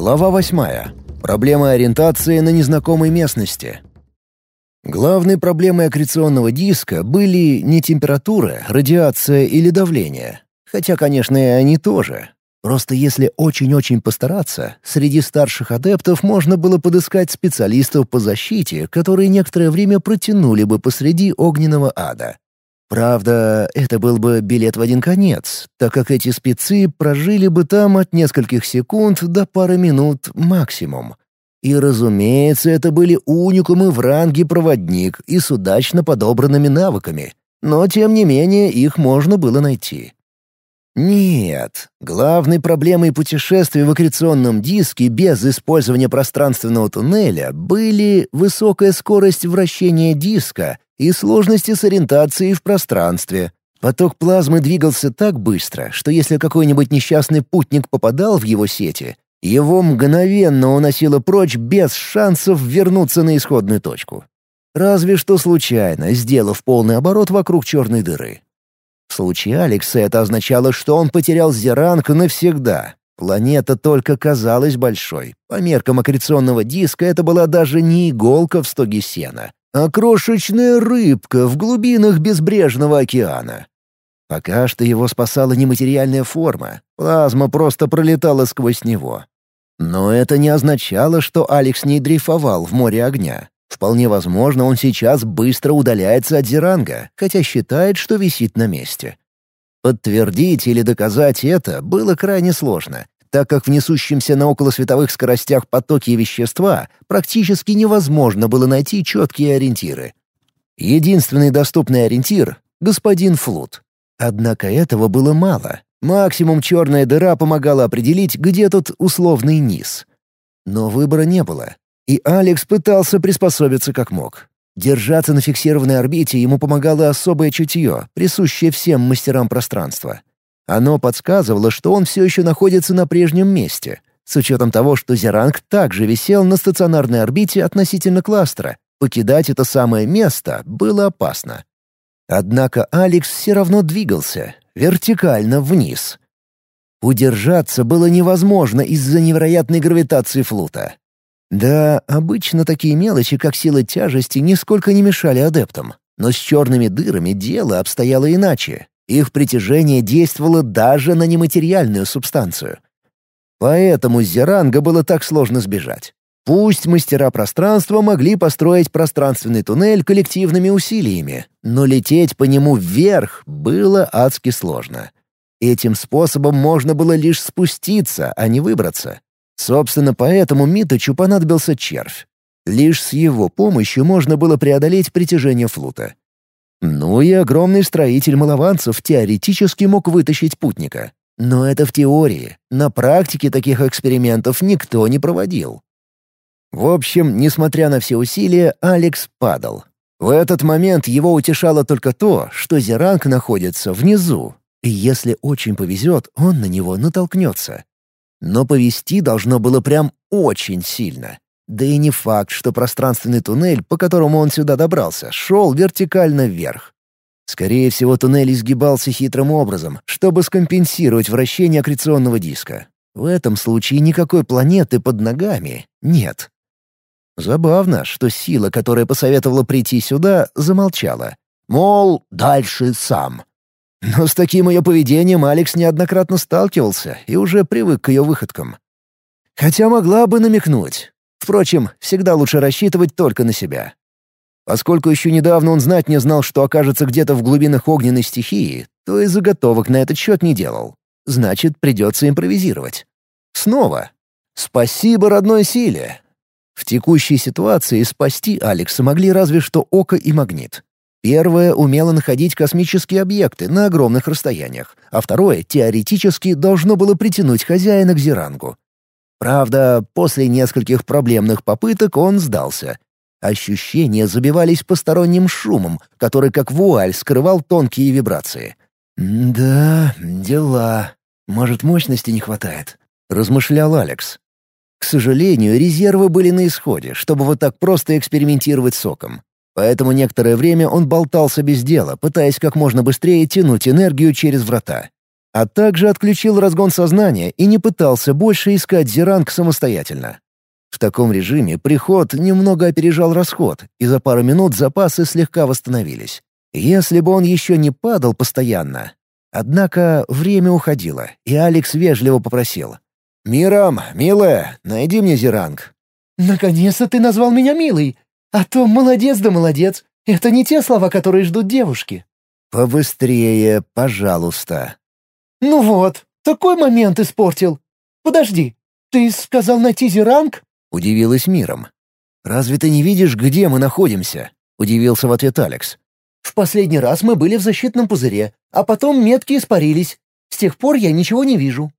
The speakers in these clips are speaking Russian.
Глава восьмая. Проблема ориентации на незнакомой местности. Главной проблемой аккреционного диска были не температура, радиация или давление. Хотя, конечно, и они тоже. Просто если очень-очень постараться, среди старших адептов можно было подыскать специалистов по защите, которые некоторое время протянули бы посреди огненного ада. Правда, это был бы билет в один конец, так как эти спецы прожили бы там от нескольких секунд до пары минут максимум. И, разумеется, это были уникумы в ранге проводник и с удачно подобранными навыками, но, тем не менее, их можно было найти. Нет, главной проблемой путешествий в аккреционном диске без использования пространственного туннеля были высокая скорость вращения диска и сложности с ориентацией в пространстве. Поток плазмы двигался так быстро, что если какой-нибудь несчастный путник попадал в его сети, его мгновенно уносило прочь без шансов вернуться на исходную точку. Разве что случайно, сделав полный оборот вокруг черной дыры. В случае Алекса это означало, что он потерял Зеранг навсегда. Планета только казалась большой. По меркам аккреционного диска это была даже не иголка в стоге сена, а крошечная рыбка в глубинах безбрежного океана. Пока что его спасала нематериальная форма, плазма просто пролетала сквозь него. Но это не означало, что Алекс не дрейфовал в море огня. Вполне возможно, он сейчас быстро удаляется от Зеранга, хотя считает, что висит на месте. Подтвердить или доказать это было крайне сложно, так как в несущемся на околосветовых скоростях потоке вещества практически невозможно было найти четкие ориентиры. Единственный доступный ориентир — господин Флут. Однако этого было мало. Максимум черная дыра помогала определить, где тут условный низ. Но выбора не было, и Алекс пытался приспособиться как мог. Держаться на фиксированной орбите ему помогало особое чутье, присущее всем мастерам пространства. Оно подсказывало, что он все еще находится на прежнем месте, с учетом того, что Зеранг также висел на стационарной орбите относительно кластера. Покидать это самое место было опасно. Однако Алекс все равно двигался, вертикально вниз. Удержаться было невозможно из-за невероятной гравитации флута. Да, обычно такие мелочи, как сила тяжести, нисколько не мешали адептам. Но с черными дырами дело обстояло иначе. Их притяжение действовало даже на нематериальную субстанцию. Поэтому с Зеранга было так сложно сбежать. Пусть мастера пространства могли построить пространственный туннель коллективными усилиями, но лететь по нему вверх было адски сложно. Этим способом можно было лишь спуститься, а не выбраться. Собственно, поэтому Миточу понадобился червь. Лишь с его помощью можно было преодолеть притяжение флута. Ну и огромный строитель малованцев теоретически мог вытащить путника. Но это в теории. На практике таких экспериментов никто не проводил. В общем, несмотря на все усилия, Алекс падал. В этот момент его утешало только то, что Зеранг находится внизу, и если очень повезет, он на него натолкнется. Но повести должно было прям очень сильно. Да и не факт, что пространственный туннель, по которому он сюда добрался, шел вертикально вверх. Скорее всего, туннель изгибался хитрым образом, чтобы скомпенсировать вращение аккреционного диска. В этом случае никакой планеты под ногами нет. Забавно, что сила, которая посоветовала прийти сюда, замолчала. Мол, дальше сам. Но с таким ее поведением Алекс неоднократно сталкивался и уже привык к ее выходкам. Хотя могла бы намекнуть. Впрочем, всегда лучше рассчитывать только на себя. Поскольку еще недавно он знать не знал, что окажется где-то в глубинах огненной стихии, то и заготовок на этот счет не делал. Значит, придется импровизировать. Снова. Спасибо родной силе. В текущей ситуации спасти Алекса могли разве что око и магнит. Первое умело находить космические объекты на огромных расстояниях, а второе теоретически должно было притянуть хозяина к Зирангу. Правда, после нескольких проблемных попыток он сдался. Ощущения забивались посторонним шумом, который как вуаль скрывал тонкие вибрации. «Да, дела. Может, мощности не хватает?» — размышлял Алекс. К сожалению, резервы были на исходе, чтобы вот так просто экспериментировать соком. Поэтому некоторое время он болтался без дела, пытаясь как можно быстрее тянуть энергию через врата. а также отключил разгон сознания и не пытался больше искать зеранг самостоятельно. В таком режиме приход немного опережал расход, и за пару минут запасы слегка восстановились. Если бы он еще не падал постоянно. Однако время уходило, и Алекс вежливо попросил. «Мирам, милая, найди мне зеранг». «Наконец-то ты назвал меня милой! А то молодец да молодец. Это не те слова, которые ждут девушки». «Побыстрее, пожалуйста». «Ну вот, такой момент испортил. Подожди, ты сказал найти зеранг?» — удивилась миром. «Разве ты не видишь, где мы находимся?» — удивился в ответ Алекс. «В последний раз мы были в защитном пузыре, а потом метки испарились. С тех пор я ничего не вижу».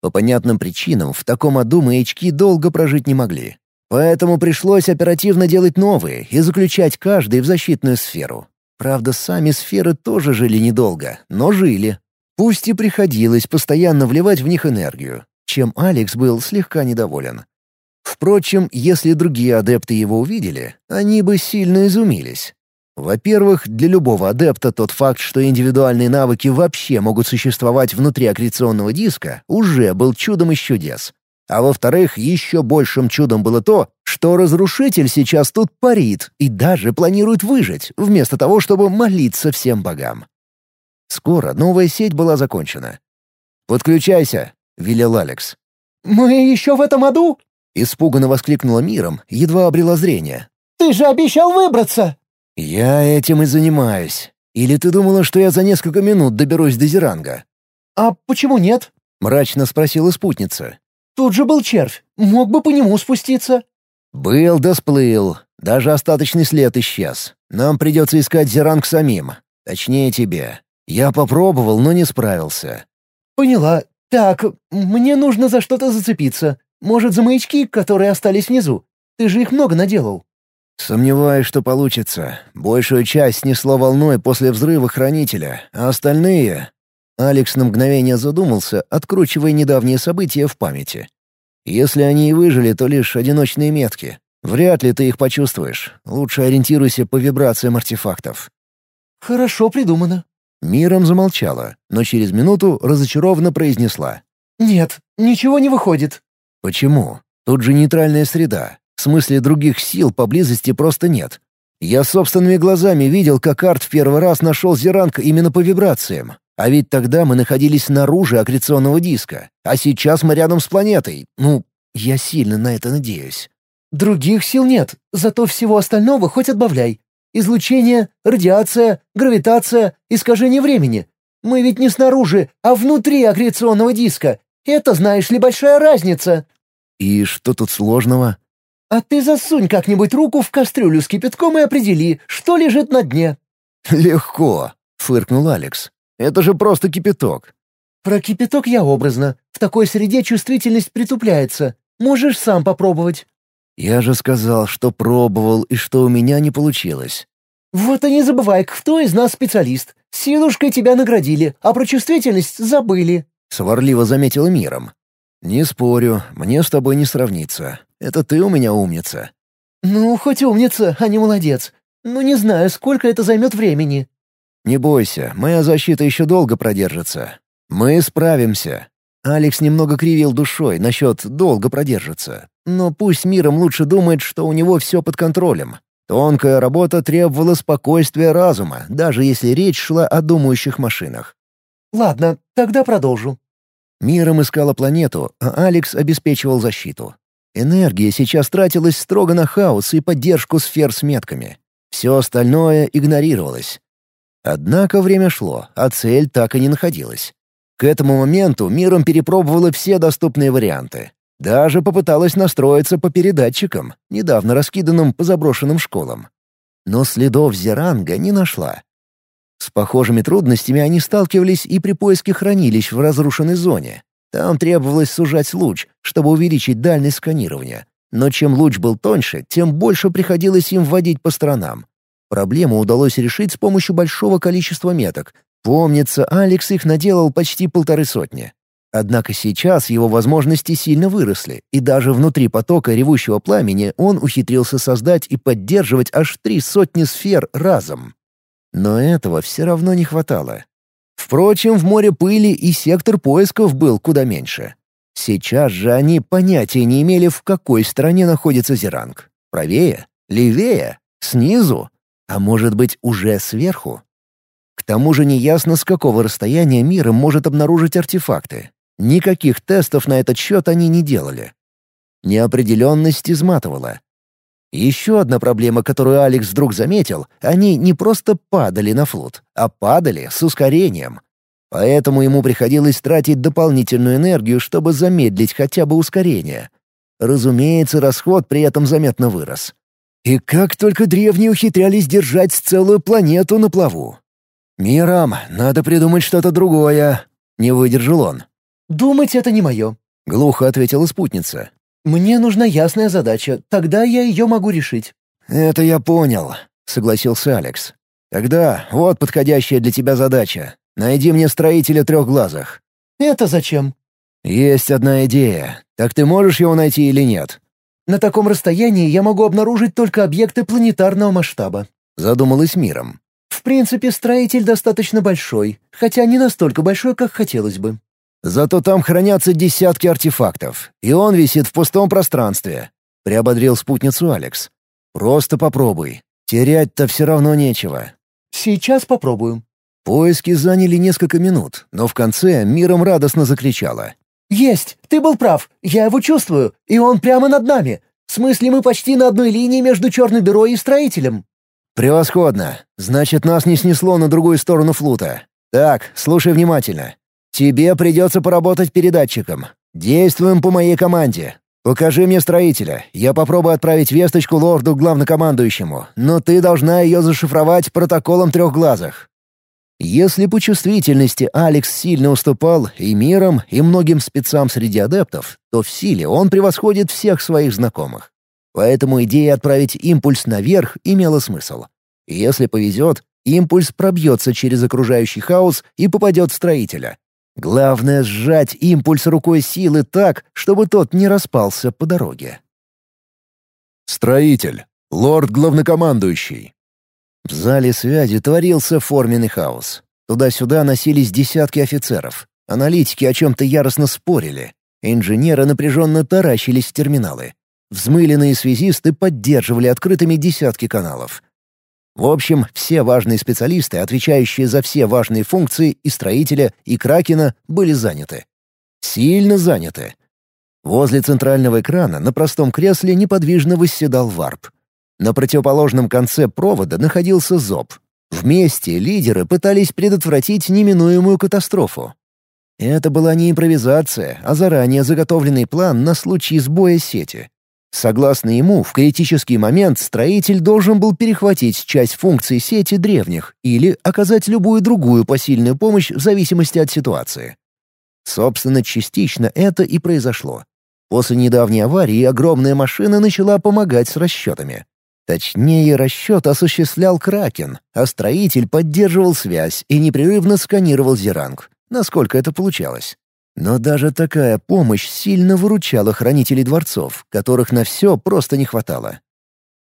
По понятным причинам в таком аду маячки долго прожить не могли. Поэтому пришлось оперативно делать новые и заключать каждый в защитную сферу. Правда, сами сферы тоже жили недолго, но жили. Пусть и приходилось постоянно вливать в них энергию, чем Алекс был слегка недоволен. Впрочем, если другие адепты его увидели, они бы сильно изумились. Во-первых, для любого адепта тот факт, что индивидуальные навыки вообще могут существовать внутри аккреционного диска, уже был чудом из чудес. А во-вторых, еще большим чудом было то, что разрушитель сейчас тут парит и даже планирует выжить, вместо того, чтобы молиться всем богам. Скоро новая сеть была закончена. «Подключайся», — велел Алекс. «Мы еще в этом аду?» Испуганно воскликнула миром, едва обрела зрение. «Ты же обещал выбраться!» «Я этим и занимаюсь. Или ты думала, что я за несколько минут доберусь до Зеранга?» «А почему нет?» — мрачно спросила спутница. «Тут же был червь. Мог бы по нему спуститься». «Был да сплыл. Даже остаточный след исчез. Нам придется искать Зеранг самим. Точнее, тебе. Я попробовал, но не справился». «Поняла. Так, мне нужно за что-то зацепиться. Может, за маячки, которые остались внизу? Ты же их много наделал». «Сомневаюсь, что получится. Большую часть снесло волной после взрыва хранителя, а остальные...» Алекс на мгновение задумался, откручивая недавние события в памяти. «Если они и выжили, то лишь одиночные метки. Вряд ли ты их почувствуешь. Лучше ориентируйся по вибрациям артефактов». «Хорошо придумано». Миром замолчала, но через минуту разочарованно произнесла. «Нет, ничего не выходит. Почему? Тут же нейтральная среда. В смысле, других сил поблизости просто нет. Я собственными глазами видел, как Арт в первый раз нашел Зеранг именно по вибрациям. А ведь тогда мы находились снаружи аккреционного диска. А сейчас мы рядом с планетой. Ну, я сильно на это надеюсь. Других сил нет, зато всего остального хоть отбавляй. Излучение, радиация, гравитация, искажение времени. Мы ведь не снаружи, а внутри аккреционного диска, это, знаешь ли, большая разница». «И что тут сложного?» «А ты засунь как-нибудь руку в кастрюлю с кипятком и определи, что лежит на дне». «Легко», — фыркнул Алекс. «Это же просто кипяток». «Про кипяток я образно. В такой среде чувствительность притупляется. Можешь сам попробовать». «Я же сказал, что пробовал и что у меня не получилось». «Вот и не забывай, кто из нас специалист. Силушкой тебя наградили, а про чувствительность забыли». — сварливо заметила миром. «Не спорю, мне с тобой не сравниться. Это ты у меня умница». «Ну, хоть умница, а не молодец. Ну, не знаю, сколько это займет времени». «Не бойся, моя защита еще долго продержится. Мы справимся». Алекс немного кривил душой насчет «долго продержится». Но пусть миром лучше думает, что у него все под контролем. Тонкая работа требовала спокойствия разума, даже если речь шла о думающих машинах. «Ладно, тогда продолжу». Миром искала планету, а Алекс обеспечивал защиту. Энергия сейчас тратилась строго на хаос и поддержку сфер с метками. Все остальное игнорировалось. Однако время шло, а цель так и не находилась. К этому моменту миром перепробовала все доступные варианты. Даже попыталась настроиться по передатчикам, недавно раскиданным по заброшенным школам. Но следов Зеранга не нашла. С похожими трудностями они сталкивались и при поиске хранилищ в разрушенной зоне. Там требовалось сужать луч, чтобы увеличить дальность сканирования. Но чем луч был тоньше, тем больше приходилось им вводить по сторонам. Проблему удалось решить с помощью большого количества меток. Помнится, Алекс их наделал почти полторы сотни. Однако сейчас его возможности сильно выросли, и даже внутри потока ревущего пламени он ухитрился создать и поддерживать аж три сотни сфер разом. Но этого все равно не хватало. Впрочем, в море пыли и сектор поисков был куда меньше. Сейчас же они понятия не имели, в какой стороне находится Зеранг. Правее? Левее? Снизу? А может быть, уже сверху? К тому же неясно, с какого расстояния мир может обнаружить артефакты. Никаких тестов на этот счет они не делали. Неопределенность изматывала. Еще одна проблема, которую Алекс вдруг заметил, они не просто падали на флот, а падали с ускорением. Поэтому ему приходилось тратить дополнительную энергию, чтобы замедлить хотя бы ускорение. Разумеется, расход при этом заметно вырос. И как только древние ухитрялись держать целую планету на плаву. «Мирам, надо придумать что-то другое», — не выдержал он. «Думать это не мое», — глухо ответила спутница. «Мне нужна ясная задача, тогда я ее могу решить». «Это я понял», — согласился Алекс. «Тогда вот подходящая для тебя задача. Найди мне строителя трехглазых». «Это зачем?» «Есть одна идея. Так ты можешь его найти или нет?» «На таком расстоянии я могу обнаружить только объекты планетарного масштаба», — задумалась миром. В принципе, строитель достаточно большой, хотя не настолько большой, как хотелось бы. Зато там хранятся десятки артефактов, и он висит в пустом пространстве», — приободрил спутницу Алекс. «Просто попробуй. Терять-то все равно нечего». «Сейчас попробую». Поиски заняли несколько минут, но в конце миром радостно закричала. «Есть! Ты был прав! Я его чувствую, и он прямо над нами! В смысле, мы почти на одной линии между черной дырой и строителем!» «Превосходно! Значит, нас не снесло на другую сторону флута. Так, слушай внимательно. Тебе придется поработать передатчиком. Действуем по моей команде. Покажи мне строителя. Я попробую отправить весточку лорду главнокомандующему, но ты должна ее зашифровать протоколом трехглазых». Если по чувствительности Алекс сильно уступал и миром, и многим спецам среди адептов, то в силе он превосходит всех своих знакомых. Поэтому идея отправить импульс наверх имела смысл. Если повезет, импульс пробьется через окружающий хаос и попадет в строителя. Главное — сжать импульс рукой силы так, чтобы тот не распался по дороге. Строитель. Лорд-главнокомандующий. В зале связи творился форменный хаос. Туда-сюда носились десятки офицеров. Аналитики о чем-то яростно спорили. Инженеры напряженно таращились в терминалы. Взмыленные связисты поддерживали открытыми десятки каналов. В общем, все важные специалисты, отвечающие за все важные функции и строителя, и Кракена, были заняты. Сильно заняты. Возле центрального экрана на простом кресле неподвижно восседал варп. На противоположном конце провода находился Зоб. Вместе лидеры пытались предотвратить неминуемую катастрофу. Это была не импровизация, а заранее заготовленный план на случай сбоя сети. Согласно ему, в критический момент строитель должен был перехватить часть функций сети древних или оказать любую другую посильную помощь в зависимости от ситуации. Собственно, частично это и произошло. После недавней аварии огромная машина начала помогать с расчетами. Точнее, расчет осуществлял Кракен, а строитель поддерживал связь и непрерывно сканировал Зеранг, насколько это получалось. Но даже такая помощь сильно выручала хранителей дворцов, которых на все просто не хватало.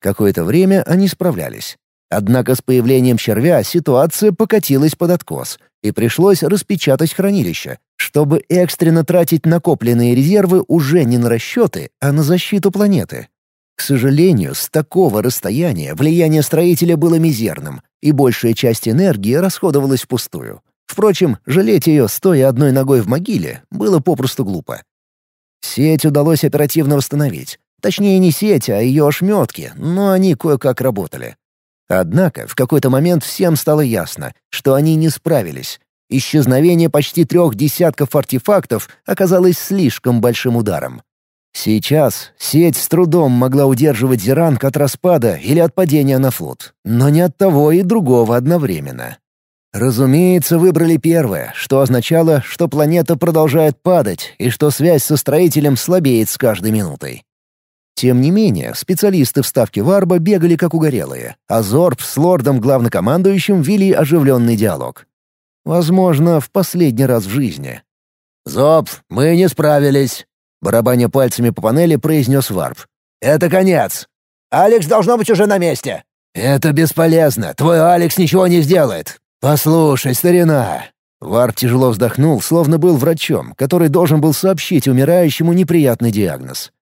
Какое-то время они справлялись. Однако с появлением червя ситуация покатилась под откос, и пришлось распечатать хранилище, чтобы экстренно тратить накопленные резервы уже не на расчеты, а на защиту планеты. К сожалению, с такого расстояния влияние строителя было мизерным, и большая часть энергии расходовалась впустую. Впрочем, жалеть ее, стоя одной ногой в могиле, было попросту глупо. Сеть удалось оперативно восстановить. Точнее, не сеть, а ее ошметки, но они кое-как работали. Однако в какой-то момент всем стало ясно, что они не справились. Исчезновение почти трех десятков артефактов оказалось слишком большим ударом. Сейчас сеть с трудом могла удерживать Зеранг от распада или от падения на флот, но не от того и другого одновременно. Разумеется, выбрали первое, что означало, что планета продолжает падать и что связь со строителем слабеет с каждой минутой. Тем не менее, специалисты в ставке Варба бегали как угорелые, а Зорб с лордом-главнокомандующим вели оживленный диалог. Возможно, в последний раз в жизни. «Зоб, мы не справились», — барабаня пальцами по панели произнес Варп. «Это конец. Алекс должно быть уже на месте». «Это бесполезно. Твой Алекс ничего не сделает. «Послушай, старина, Варп тяжело вздохнул, словно был врачом, который должен был сообщить умирающему неприятный диагноз.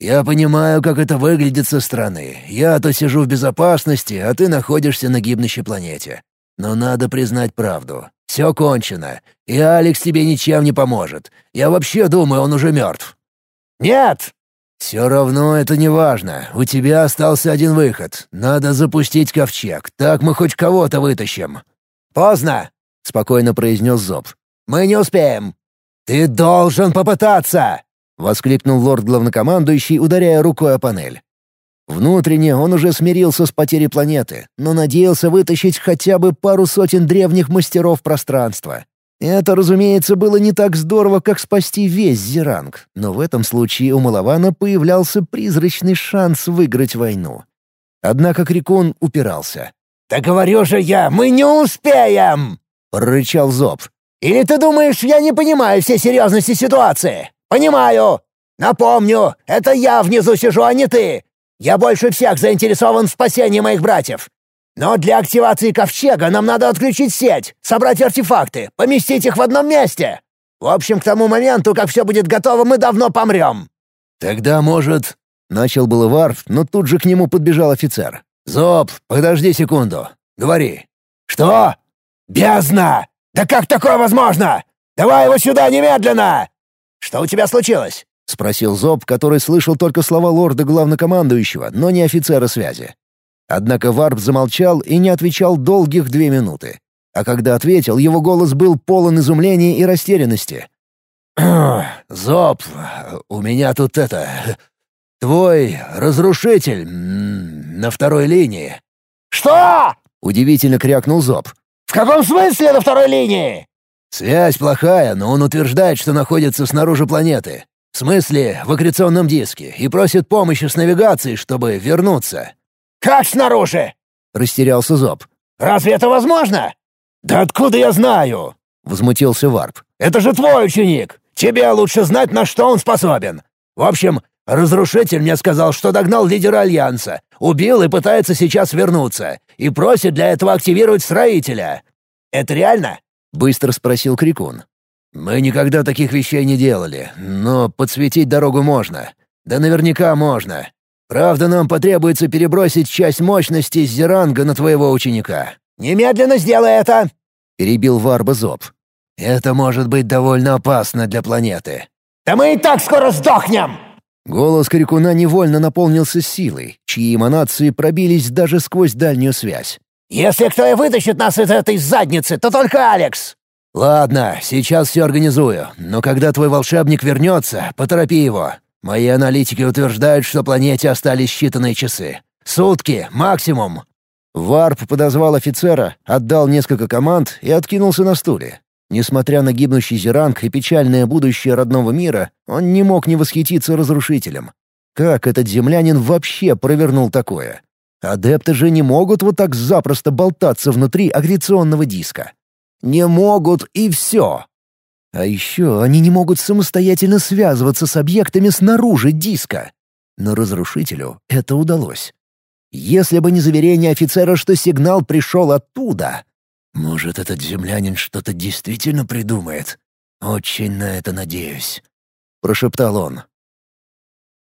«Я понимаю, как это выглядит со стороны. Я-то сижу в безопасности, а ты находишься на гибнущей планете. Но надо признать правду. Все кончено, и Алекс тебе ничем не поможет. Я вообще думаю, он уже мертв». «Нет!» «Все равно это не важно. У тебя остался один выход. Надо запустить ковчег. Так мы хоть кого-то вытащим». «Поздно!» — спокойно произнес Зоб. «Мы не успеем!» «Ты должен попытаться!» — воскликнул лорд-главнокомандующий, ударяя рукой о панель. Внутренне он уже смирился с потерей планеты, но надеялся вытащить хотя бы пару сотен древних мастеров пространства. Это, разумеется, было не так здорово, как спасти весь Зеранг, но в этом случае у Малавана появлялся призрачный шанс выиграть войну. Однако Крикун упирался. «Да говорю же я, мы не успеем!» — прорычал Зоб. «Или ты думаешь, я не понимаю всей серьезности ситуации? Понимаю! Напомню, это я внизу сижу, а не ты! Я больше всех заинтересован в спасении моих братьев. Но для активации ковчега нам надо отключить сеть, собрать артефакты, поместить их в одном месте. В общем, к тому моменту, как все будет готово, мы давно помрем». «Тогда, может...» — начал было Варф, но тут же к нему подбежал офицер. «Зоб, подожди секунду. Говори». «Что? Бездна! Да как такое возможно? Давай его сюда немедленно!» «Что у тебя случилось?» — спросил Зоб, который слышал только слова лорда главнокомандующего, но не офицера связи. Однако Варп замолчал и не отвечал долгих две минуты. А когда ответил, его голос был полон изумления и растерянности. «Зоб, у меня тут это... Твой разрушитель на второй линии». «Что?» — удивительно крякнул Зоб. «В каком смысле на второй линии?» «Связь плохая, но он утверждает, что находится снаружи планеты. В смысле, в аккреционном диске, и просит помощи с навигацией, чтобы вернуться. «Как снаружи?» — растерялся Зоб. «Разве это возможно?» «Да откуда я знаю?» — возмутился Варп. «Это же твой ученик! Тебе лучше знать, на что он способен. В общем, разрушитель мне сказал, что догнал лидера Альянса, убил и пытается сейчас вернуться, и просит для этого активировать строителя. Это реально?» — быстро спросил Крикун. «Мы никогда таких вещей не делали, но подсветить дорогу можно. Да наверняка можно. Правда, нам потребуется перебросить часть мощности Зеранга на твоего ученика». «Немедленно сделай это!» — перебил Варба Зоб. «Это может быть довольно опасно для планеты». «Да мы и так скоро сдохнем!» Голос Крикуна невольно наполнился силой, чьи эманации пробились даже сквозь дальнюю связь. «Если кто и вытащит нас из этой задницы, то только Алекс!» «Ладно, сейчас все организую, но когда твой волшебник вернется, поторопи его. Мои аналитики утверждают, что планете остались считанные часы. Сутки, максимум. Варп подозвал офицера, отдал несколько команд и откинулся на стуле. Несмотря на гибнущий Зеранг и печальное будущее родного мира, он не мог не восхититься разрушителем. Как этот землянин вообще провернул такое? Адепты же не могут вот так запросто болтаться внутри агреционного диска. Не могут и все. А еще они не могут самостоятельно связываться с объектами снаружи диска. Но разрушителю это удалось. Если бы не заверение офицера, что сигнал пришел оттуда... Может, этот землянин что-то действительно придумает? Очень на это надеюсь. Прошептал он.